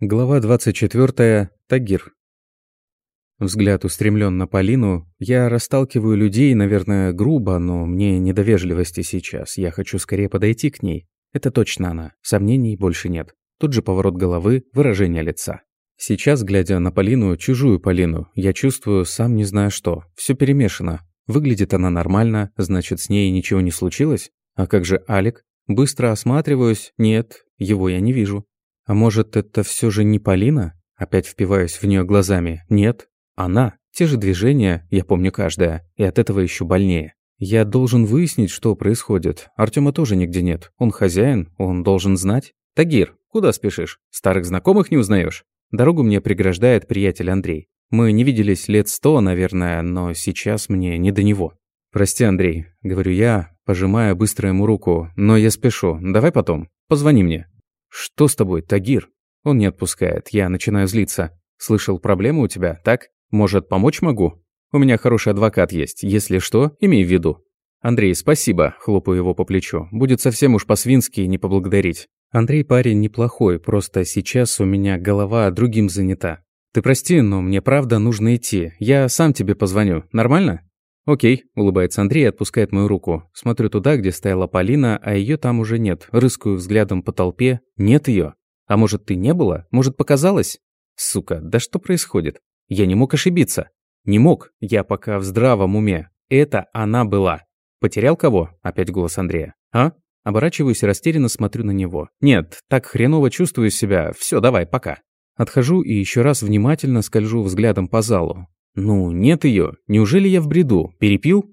Глава 24. Тагир. Взгляд устремлен на Полину. Я расталкиваю людей, наверное, грубо, но мне не до вежливости сейчас. Я хочу скорее подойти к ней. Это точно она. Сомнений больше нет. Тут же поворот головы, выражение лица. Сейчас, глядя на Полину, чужую Полину, я чувствую сам не знаю что. Все перемешано. Выглядит она нормально, значит, с ней ничего не случилось? А как же Алик? Быстро осматриваюсь. Нет, его я не вижу. А может, это все же не Полина? Опять впиваюсь в нее глазами. Нет, она. Те же движения, я помню каждое, и от этого еще больнее. Я должен выяснить, что происходит. Артема тоже нигде нет. Он хозяин, он должен знать. Тагир, куда спешишь? Старых знакомых не узнаешь? Дорогу мне преграждает приятель Андрей. Мы не виделись лет сто, наверное, но сейчас мне не до него. «Прости, Андрей», — говорю я, пожимая быстро ему руку, «но я спешу. Давай потом. Позвони мне». «Что с тобой, Тагир?» Он не отпускает. Я начинаю злиться. «Слышал, проблемы у тебя, так? Может, помочь могу? У меня хороший адвокат есть. Если что, имей в виду». «Андрей, спасибо», — хлопаю его по плечу. «Будет совсем уж по-свински не поблагодарить». Андрей парень неплохой, просто сейчас у меня голова другим занята. Ты прости, но мне правда нужно идти. Я сам тебе позвоню. Нормально? «Окей», – улыбается Андрей и отпускает мою руку. Смотрю туда, где стояла Полина, а ее там уже нет. Рыскаю взглядом по толпе. Нет ее. А может, ты не было? Может, показалось? Сука, да что происходит? Я не мог ошибиться. Не мог. Я пока в здравом уме. Это она была. Потерял кого? Опять голос Андрея. А? Оборачиваюсь и растерянно смотрю на него. Нет, так хреново чувствую себя. Все, давай, пока. Отхожу и еще раз внимательно скольжу взглядом по залу. Ну, нет ее. Неужели я в бреду? Перепил?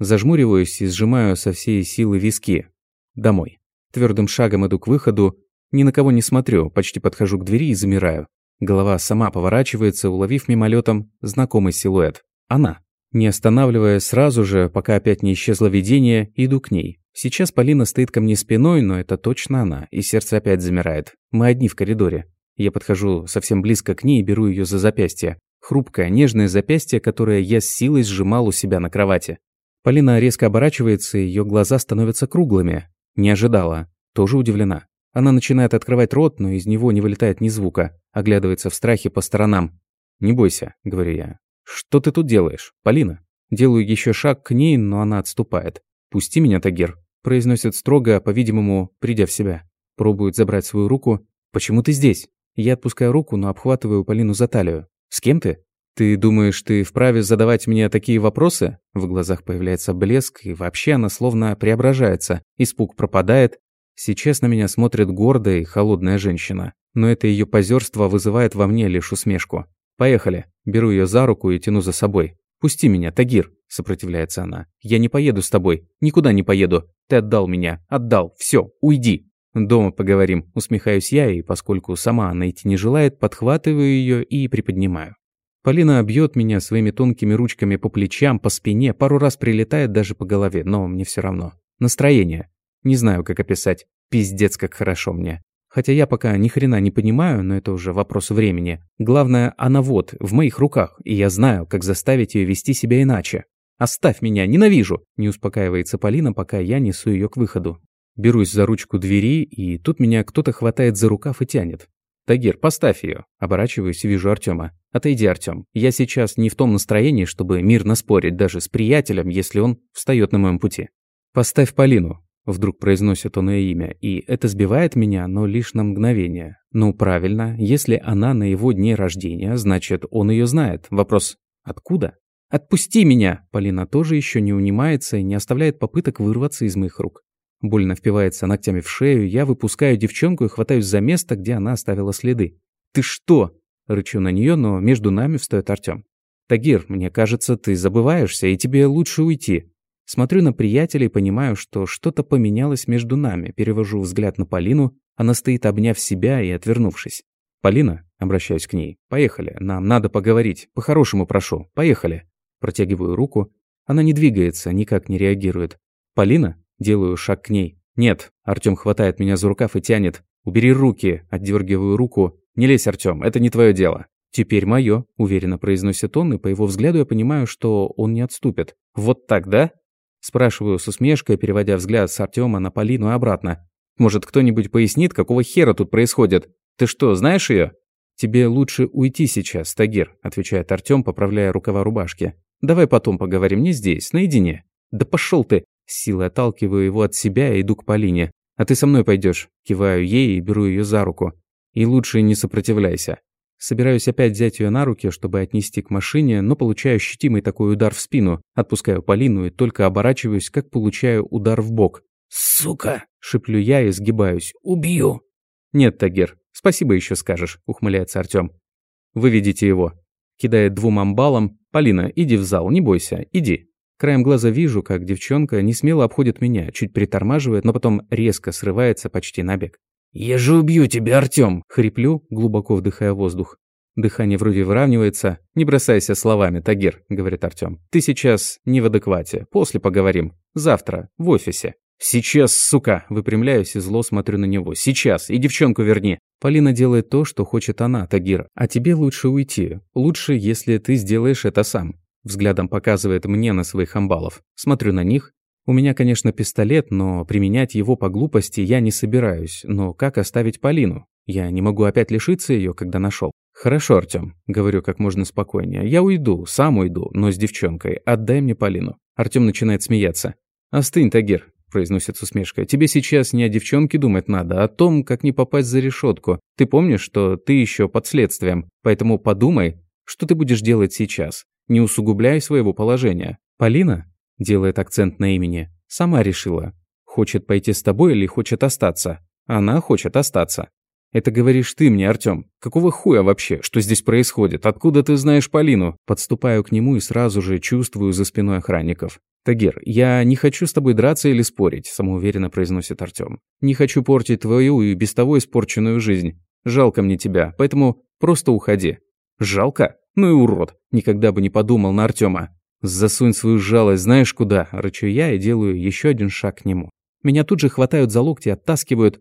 Зажмуриваюсь и сжимаю со всей силы виски. Домой. Твердым шагом иду к выходу. Ни на кого не смотрю, почти подхожу к двери и замираю. Голова сама поворачивается, уловив мимолетом знакомый силуэт. Она. Не останавливая сразу же, пока опять не исчезло видение, иду к ней. Сейчас Полина стоит ко мне спиной, но это точно она, и сердце опять замирает. Мы одни в коридоре. Я подхожу совсем близко к ней и беру ее за запястье. Хрупкое, нежное запястье, которое я с силой сжимал у себя на кровати. Полина резко оборачивается, ее глаза становятся круглыми. Не ожидала. Тоже удивлена. Она начинает открывать рот, но из него не вылетает ни звука. Оглядывается в страхе по сторонам. «Не бойся», — говорю я. «Что ты тут делаешь, Полина?» Делаю еще шаг к ней, но она отступает. «Пусти меня, Тагир», — произносит строго, по-видимому, придя в себя. Пробует забрать свою руку. «Почему ты здесь?» Я отпускаю руку, но обхватываю Полину за талию. «С кем ты? Ты думаешь, ты вправе задавать мне такие вопросы?» В глазах появляется блеск, и вообще она словно преображается. Испуг пропадает. Сейчас на меня смотрит гордая и холодная женщина. Но это ее позерство вызывает во мне лишь усмешку. «Поехали». Беру ее за руку и тяну за собой. «Пусти меня, Тагир», – сопротивляется она. «Я не поеду с тобой. Никуда не поеду. Ты отдал меня. Отдал. Все, уйди». «Дома поговорим», усмехаюсь я, и поскольку сама она идти не желает, подхватываю ее и приподнимаю. Полина бьет меня своими тонкими ручками по плечам, по спине, пару раз прилетает даже по голове, но мне все равно. Настроение. Не знаю, как описать. Пиздец, как хорошо мне. Хотя я пока ни хрена не понимаю, но это уже вопрос времени. Главное, она вот, в моих руках, и я знаю, как заставить ее вести себя иначе. «Оставь меня, ненавижу!» Не успокаивается Полина, пока я несу ее к выходу. Берусь за ручку двери, и тут меня кто-то хватает за рукав и тянет. «Тагир, поставь ее. Оборачиваюсь и вижу Артема. «Отойди, Артем. Я сейчас не в том настроении, чтобы мирно спорить даже с приятелем, если он встает на моем пути. Поставь Полину». Вдруг произносит он ее имя, и это сбивает меня, но лишь на мгновение. Ну, правильно, если она на его дне рождения, значит, он ее знает. Вопрос «Откуда?» «Отпусти меня!» Полина тоже еще не унимается и не оставляет попыток вырваться из моих рук. Больно впивается ногтями в шею, я выпускаю девчонку и хватаюсь за место, где она оставила следы. «Ты что?» – рычу на нее, но между нами встает Артем. «Тагир, мне кажется, ты забываешься, и тебе лучше уйти». Смотрю на приятеля и понимаю, что что-то поменялось между нами. Перевожу взгляд на Полину, она стоит, обняв себя и отвернувшись. «Полина?» – обращаюсь к ней. «Поехали, нам надо поговорить. По-хорошему прошу. Поехали». Протягиваю руку. Она не двигается, никак не реагирует. «Полина?» Делаю шаг к ней. «Нет». Артём хватает меня за рукав и тянет. «Убери руки». Отдергиваю руку. «Не лезь, Артём, это не твое дело». «Теперь мое», – уверенно произносит он, и по его взгляду я понимаю, что он не отступит. «Вот так, да?» Спрашиваю с усмешкой, переводя взгляд с Артема на Полину и обратно. «Может, кто-нибудь пояснит, какого хера тут происходит?» Ты что, знаешь ее? «Тебе лучше уйти сейчас, Тагир», – отвечает Артём, поправляя рукава рубашки. «Давай потом поговорим, не здесь, наедине». «Да пошел ты!» С силой отталкиваю его от себя и иду к Полине. «А ты со мной пойдешь. Киваю ей и беру ее за руку. «И лучше не сопротивляйся». Собираюсь опять взять ее на руки, чтобы отнести к машине, но получаю ощутимый такой удар в спину. Отпускаю Полину и только оборачиваюсь, как получаю удар в бок. «Сука!» – шиплю я и сгибаюсь. «Убью!» «Нет, Тагир, спасибо еще скажешь», – ухмыляется Артем. «Выведите его». Кидает двум амбалам. «Полина, иди в зал, не бойся, иди». Краем глаза вижу, как девчонка не смело обходит меня, чуть притормаживает, но потом резко срывается почти на бег. «Я же убью тебя, Артём!» – хриплю, глубоко вдыхая воздух. Дыхание вроде выравнивается. «Не бросайся словами, Тагир», – говорит Артём. «Ты сейчас не в адеквате. После поговорим. Завтра. В офисе». «Сейчас, сука!» – выпрямляюсь и зло смотрю на него. «Сейчас! И девчонку верни!» Полина делает то, что хочет она, Тагир. А тебе лучше уйти. Лучше, если ты сделаешь это сам. Взглядом показывает мне на своих амбалов. Смотрю на них. У меня, конечно, пистолет, но применять его по глупости я не собираюсь. Но как оставить Полину? Я не могу опять лишиться ее, когда нашел. «Хорошо, Артём», — говорю как можно спокойнее. «Я уйду, сам уйду, но с девчонкой. Отдай мне Полину». Артём начинает смеяться. «Остынь, Тагир», — произносит с усмешкой. «Тебе сейчас не о девчонке думать надо, а о том, как не попасть за решетку. Ты помнишь, что ты еще под следствием, поэтому подумай, что ты будешь делать сейчас. Не усугубляй своего положения. Полина, делает акцент на имени, сама решила. Хочет пойти с тобой или хочет остаться? Она хочет остаться. Это говоришь ты мне, Артём. Какого хуя вообще? Что здесь происходит? Откуда ты знаешь Полину? Подступаю к нему и сразу же чувствую за спиной охранников. Тагир, я не хочу с тобой драться или спорить, самоуверенно произносит Артём. Не хочу портить твою и без того испорченную жизнь. Жалко мне тебя, поэтому просто уходи. Жалко? Ну и урод. Никогда бы не подумал на Артема. Засунь свою жалость знаешь куда, рычу я и делаю еще один шаг к нему. Меня тут же хватают за локти, оттаскивают.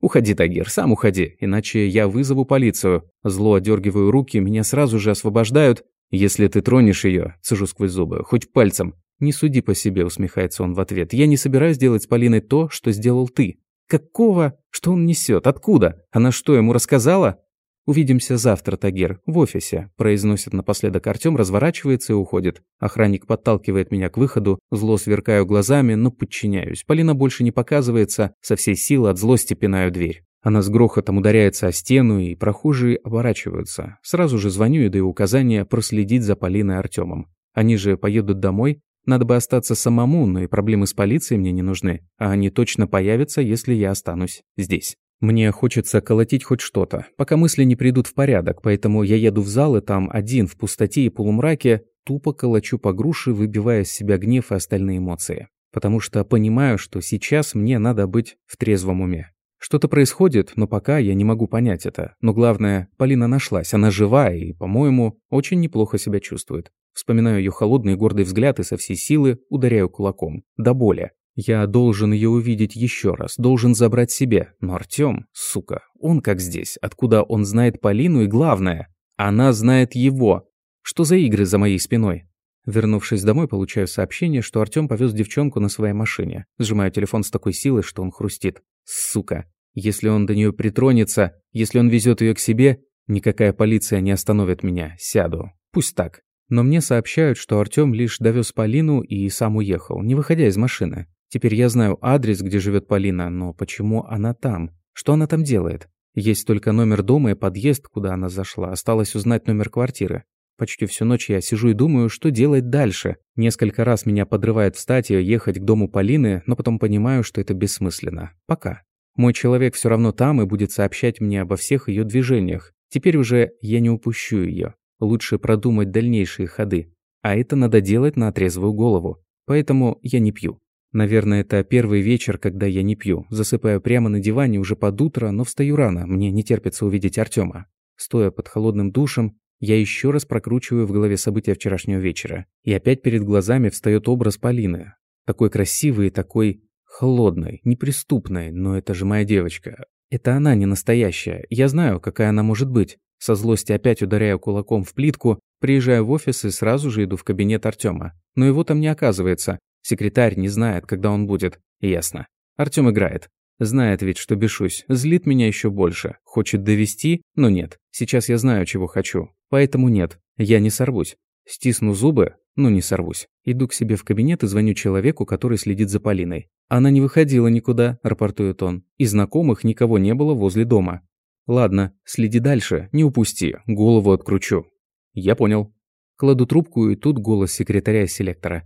«Уходи, Тагир, сам уходи, иначе я вызову полицию». Зло одергиваю руки, меня сразу же освобождают. «Если ты тронешь ее, цежу сквозь зубы, хоть пальцем». «Не суди по себе», усмехается он в ответ. «Я не собираюсь делать с Полиной то, что сделал ты». «Какого? Что он несет? Откуда? Она что, ему рассказала?» «Увидимся завтра, Тагир, в офисе», – произносит напоследок Артём, разворачивается и уходит. Охранник подталкивает меня к выходу, зло сверкаю глазами, но подчиняюсь. Полина больше не показывается, со всей силы от злости пинаю дверь. Она с грохотом ударяется о стену, и прохожие оборачиваются. Сразу же звоню и даю указание проследить за Полиной и Артёмом. Они же поедут домой. Надо бы остаться самому, но и проблемы с полицией мне не нужны. А они точно появятся, если я останусь здесь. Мне хочется колотить хоть что-то, пока мысли не придут в порядок, поэтому я еду в зал и там один в пустоте и полумраке тупо колочу по груши, выбивая из себя гнев и остальные эмоции. Потому что понимаю, что сейчас мне надо быть в трезвом уме. Что-то происходит, но пока я не могу понять это. Но главное, Полина нашлась, она жива и, по-моему, очень неплохо себя чувствует. Вспоминаю ее холодный и гордый взгляд и со всей силы ударяю кулаком. До боли. Я должен ее увидеть еще раз, должен забрать себе. Но Артем, сука, он как здесь, откуда он знает Полину и главное, она знает его. Что за игры за моей спиной? Вернувшись домой, получаю сообщение, что Артем повез девчонку на своей машине. Сжимаю телефон с такой силой, что он хрустит. Сука. Если он до нее притронется, если он везет ее к себе, никакая полиция не остановит меня. Сяду. Пусть так. Но мне сообщают, что Артем лишь довез Полину и сам уехал, не выходя из машины. Теперь я знаю адрес, где живет Полина, но почему она там? Что она там делает? Есть только номер дома и подъезд, куда она зашла. Осталось узнать номер квартиры. Почти всю ночь я сижу и думаю, что делать дальше. Несколько раз меня подрывает встать и ехать к дому Полины, но потом понимаю, что это бессмысленно. Пока. Мой человек все равно там и будет сообщать мне обо всех ее движениях. Теперь уже я не упущу ее. Лучше продумать дальнейшие ходы. А это надо делать на трезвую голову. Поэтому я не пью. Наверное, это первый вечер, когда я не пью. Засыпаю прямо на диване уже под утро, но встаю рано. Мне не терпится увидеть Артема. Стоя под холодным душем, я еще раз прокручиваю в голове события вчерашнего вечера. И опять перед глазами встает образ Полины. Такой красивый и такой холодной, неприступной, но это же моя девочка. Это она не настоящая. Я знаю, какая она может быть. Со злости опять ударяю кулаком в плитку, приезжаю в офис и сразу же иду в кабинет Артема. Но его там не оказывается. Секретарь не знает, когда он будет. Ясно. Артём играет. Знает ведь, что бешусь, злит меня еще больше. Хочет довести, но нет. Сейчас я знаю, чего хочу. Поэтому нет, я не сорвусь. Стисну зубы, но не сорвусь. Иду к себе в кабинет и звоню человеку, который следит за Полиной. Она не выходила никуда, рапортует он. И знакомых никого не было возле дома. Ладно, следи дальше, не упусти, голову откручу. Я понял. Кладу трубку, и тут голос секретаря селектора.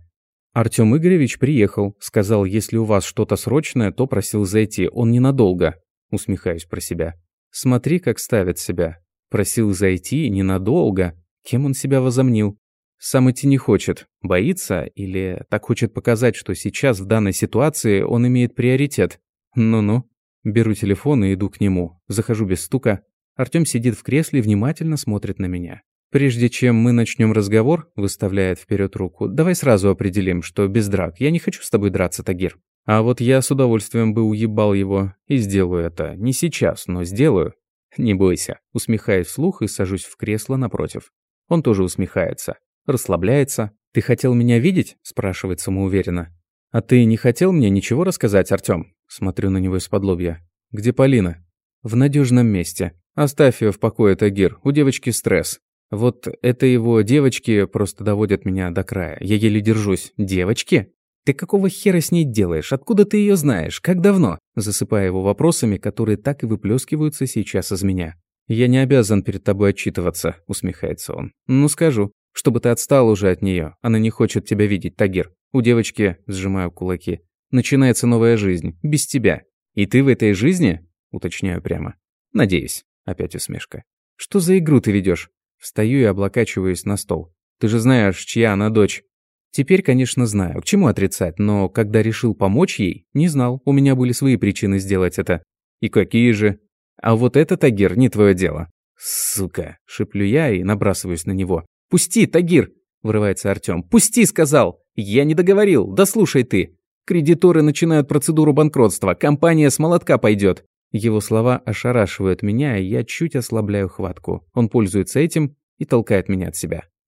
Артём Игоревич приехал, сказал, если у вас что-то срочное, то просил зайти, он ненадолго. Усмехаюсь про себя. Смотри, как ставит себя. Просил зайти ненадолго. Кем он себя возомнил? Сам идти не хочет. Боится или так хочет показать, что сейчас в данной ситуации он имеет приоритет? Ну-ну. Беру телефон и иду к нему. Захожу без стука. Артём сидит в кресле и внимательно смотрит на меня. Прежде чем мы начнем разговор, выставляет вперед руку, давай сразу определим, что без драк. Я не хочу с тобой драться, Тагир. А вот я с удовольствием бы уебал его и сделаю это. Не сейчас, но сделаю. Не бойся. Усмехаюсь вслух и сажусь в кресло напротив. Он тоже усмехается. Расслабляется. Ты хотел меня видеть? Спрашивает самоуверенно. А ты не хотел мне ничего рассказать, Артём? Смотрю на него из-под лобья. Где Полина? В надежном месте. Оставь ее в покое, Тагир. У девочки стресс. Вот это его девочки просто доводят меня до края. Я еле держусь. Девочки? Ты какого хера с ней делаешь? Откуда ты ее знаешь? Как давно? Засыпая его вопросами, которые так и выплескиваются сейчас из меня. Я не обязан перед тобой отчитываться, усмехается он. Ну скажу, чтобы ты отстал уже от нее. Она не хочет тебя видеть, Тагир. У девочки, сжимаю кулаки, начинается новая жизнь, без тебя. И ты в этой жизни? Уточняю прямо. Надеюсь. Опять усмешка. Что за игру ты ведешь? Встаю и облокачиваюсь на стол. Ты же знаешь, чья она дочь. Теперь, конечно, знаю, к чему отрицать, но когда решил помочь ей, не знал, у меня были свои причины сделать это. И какие же? А вот это, Тагир, не твое дело. Сука, шиплю я и набрасываюсь на него. Пусти, Тагир, вырывается Артём. Пусти, сказал. Я не договорил, да слушай ты. Кредиторы начинают процедуру банкротства, компания с молотка пойдет. Его слова ошарашивают меня, и я чуть ослабляю хватку. Он пользуется этим и толкает меня от себя.